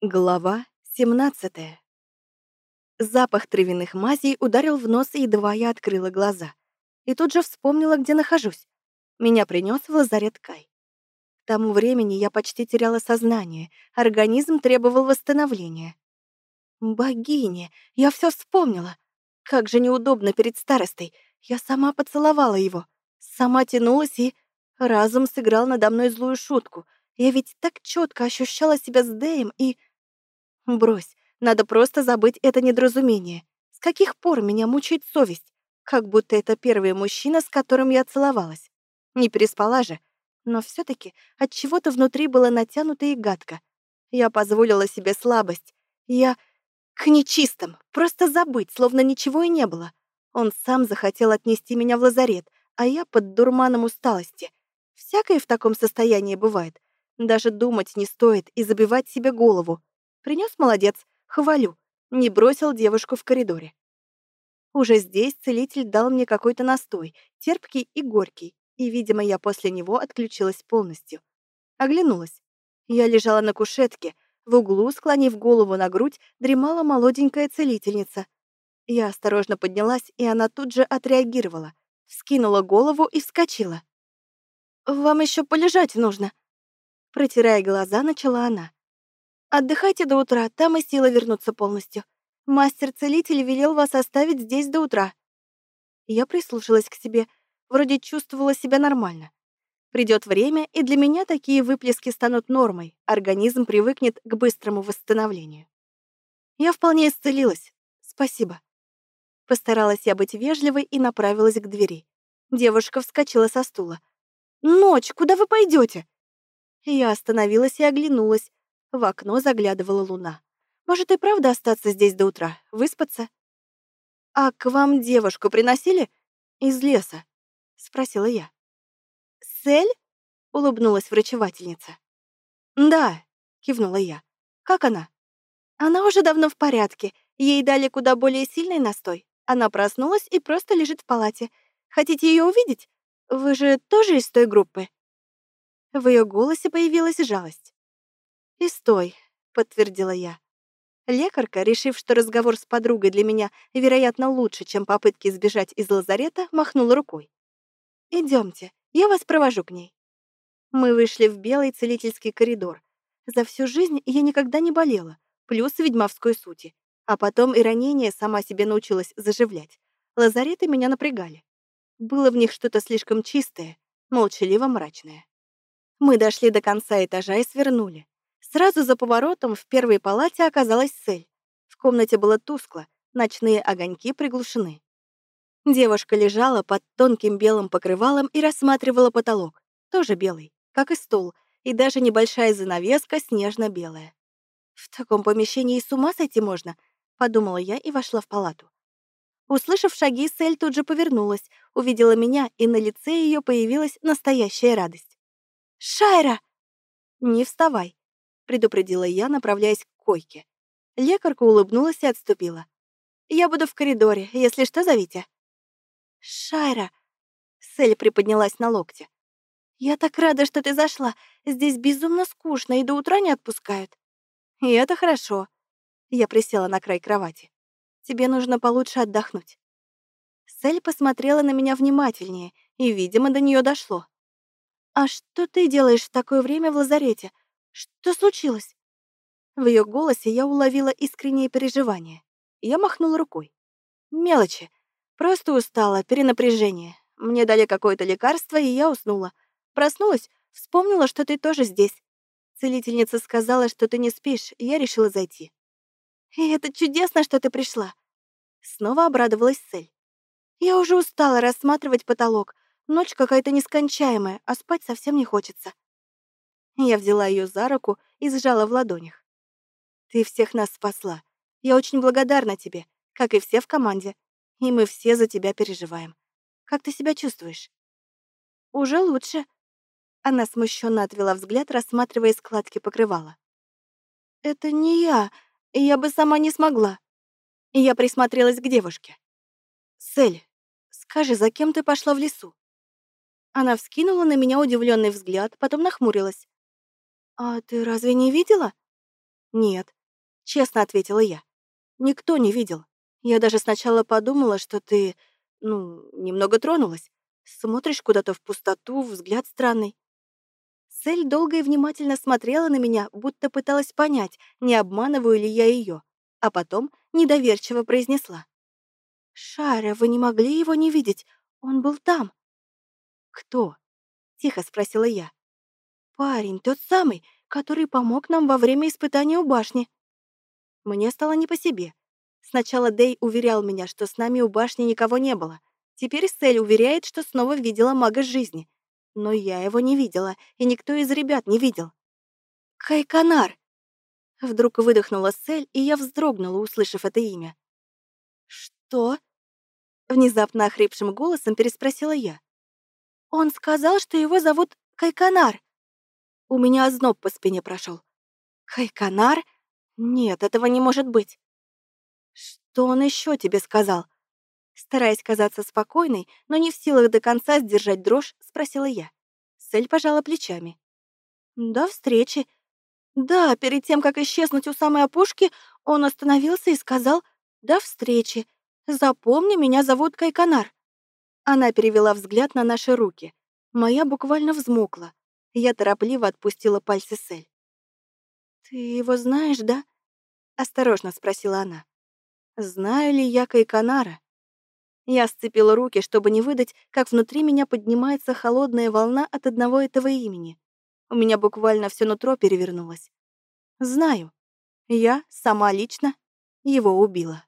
Глава 17 Запах травяных мазей ударил в нос, едва я открыла глаза. И тут же вспомнила, где нахожусь. Меня принес в лазарет Кай. К тому времени я почти теряла сознание, организм требовал восстановления. Богиня, я все вспомнила. Как же неудобно перед старостой. Я сама поцеловала его, сама тянулась и... Разум сыграл надо мной злую шутку. Я ведь так четко ощущала себя с Дэем и... Брось, надо просто забыть это недоразумение. С каких пор меня мучает совесть? Как будто это первый мужчина, с которым я целовалась. Не переспала же. Но все таки от чего то внутри было натянуто и гадко. Я позволила себе слабость. Я к нечистым, просто забыть, словно ничего и не было. Он сам захотел отнести меня в лазарет, а я под дурманом усталости. Всякое в таком состоянии бывает. Даже думать не стоит и забивать себе голову. Принес молодец, хвалю. Не бросил девушку в коридоре. Уже здесь целитель дал мне какой-то настой, терпкий и горький, и, видимо, я после него отключилась полностью. Оглянулась. Я лежала на кушетке, в углу, склонив голову на грудь, дремала молоденькая целительница. Я осторожно поднялась, и она тут же отреагировала, вскинула голову и вскочила. «Вам еще полежать нужно», Протирая глаза, начала она. Отдыхайте до утра, там и силы вернутся полностью. Мастер-целитель велел вас оставить здесь до утра. Я прислушалась к себе, вроде чувствовала себя нормально. Придет время, и для меня такие выплески станут нормой, организм привыкнет к быстрому восстановлению. Я вполне исцелилась. Спасибо. Постаралась я быть вежливой и направилась к двери. Девушка вскочила со стула. «Ночь, куда вы пойдете? Я остановилась и оглянулась, в окно заглядывала луна. Может, и правда остаться здесь до утра, выспаться? «А к вам девушку приносили? Из леса?» — спросила я. «Сель?» — улыбнулась врачевательница. «Да», — кивнула я. «Как она?» «Она уже давно в порядке. Ей дали куда более сильный настой. Она проснулась и просто лежит в палате. Хотите ее увидеть? Вы же тоже из той группы?» В ее голосе появилась жалость. «И стой», — подтвердила я. Лекарка, решив, что разговор с подругой для меня, вероятно, лучше, чем попытки сбежать из лазарета, махнула рукой. Идемте, я вас провожу к ней». Мы вышли в белый целительский коридор. За всю жизнь я никогда не болела, плюс ведьмовской сути. А потом и ранение сама себе научилась заживлять. Лазареты меня напрягали. Было в них что-то слишком чистое, молчаливо-мрачное. Мы дошли до конца этажа и свернули. Сразу за поворотом в первой палате оказалась цель. В комнате было тускло, ночные огоньки приглушены. Девушка лежала под тонким белым покрывалом и рассматривала потолок, тоже белый, как и стол, и даже небольшая занавеска снежно-белая. «В таком помещении с ума сойти можно», — подумала я и вошла в палату. Услышав шаги, Сель тут же повернулась, увидела меня, и на лице ее появилась настоящая радость. «Шайра!» «Не вставай», предупредила я, направляясь к койке. Лекарка улыбнулась и отступила. «Я буду в коридоре, если что, зовите». «Шайра!» Сель приподнялась на локте. «Я так рада, что ты зашла. Здесь безумно скучно и до утра не отпускают». «И это хорошо». Я присела на край кровати. «Тебе нужно получше отдохнуть». Сель посмотрела на меня внимательнее, и, видимо, до нее дошло. «А что ты делаешь в такое время в лазарете? Что случилось?» В ее голосе я уловила искреннее переживание. Я махнула рукой. «Мелочи. Просто устала, перенапряжение. Мне дали какое-то лекарство, и я уснула. Проснулась, вспомнила, что ты тоже здесь. Целительница сказала, что ты не спишь, и я решила зайти. И это чудесно, что ты пришла. Снова обрадовалась Цель. Я уже устала рассматривать потолок. Ночь какая-то нескончаемая, а спать совсем не хочется. Я взяла ее за руку и сжала в ладонях. «Ты всех нас спасла. Я очень благодарна тебе, как и все в команде. И мы все за тебя переживаем. Как ты себя чувствуешь?» «Уже лучше». Она смущенно отвела взгляд, рассматривая складки покрывала. «Это не я. Я бы сама не смогла». Я присмотрелась к девушке. «Сель, скажи, за кем ты пошла в лесу?» Она вскинула на меня удивленный взгляд, потом нахмурилась. «А ты разве не видела?» «Нет», — честно ответила я. «Никто не видел. Я даже сначала подумала, что ты, ну, немного тронулась. Смотришь куда-то в пустоту, взгляд странный». Сель долго и внимательно смотрела на меня, будто пыталась понять, не обманываю ли я ее, а потом недоверчиво произнесла. «Шара, вы не могли его не видеть? Он был там». «Кто?» — тихо спросила я. «Парень, тот самый, который помог нам во время испытания у башни». Мне стало не по себе. Сначала Дэй уверял меня, что с нами у башни никого не было. Теперь Сель уверяет, что снова видела мага жизни. Но я его не видела, и никто из ребят не видел. «Кайканар!» Вдруг выдохнула Сель, и я вздрогнула, услышав это имя. «Что?» Внезапно охрипшим голосом переспросила я. «Он сказал, что его зовут Кайканар». У меня озноб по спине прошел. «Кайканар? Нет, этого не может быть». «Что он еще тебе сказал?» Стараясь казаться спокойной, но не в силах до конца сдержать дрожь, спросила я. Сель пожала плечами. «До встречи. Да, перед тем, как исчезнуть у самой опушки, он остановился и сказал «До встречи». «Запомни, меня зовут Кайканар». Она перевела взгляд на наши руки. Моя буквально взмокла. Я торопливо отпустила пальцы Сель. «Ты его знаешь, да?» — осторожно спросила она. «Знаю ли я Кайканара?» Я сцепила руки, чтобы не выдать, как внутри меня поднимается холодная волна от одного этого имени. У меня буквально все нутро перевернулось. Знаю. Я сама лично его убила.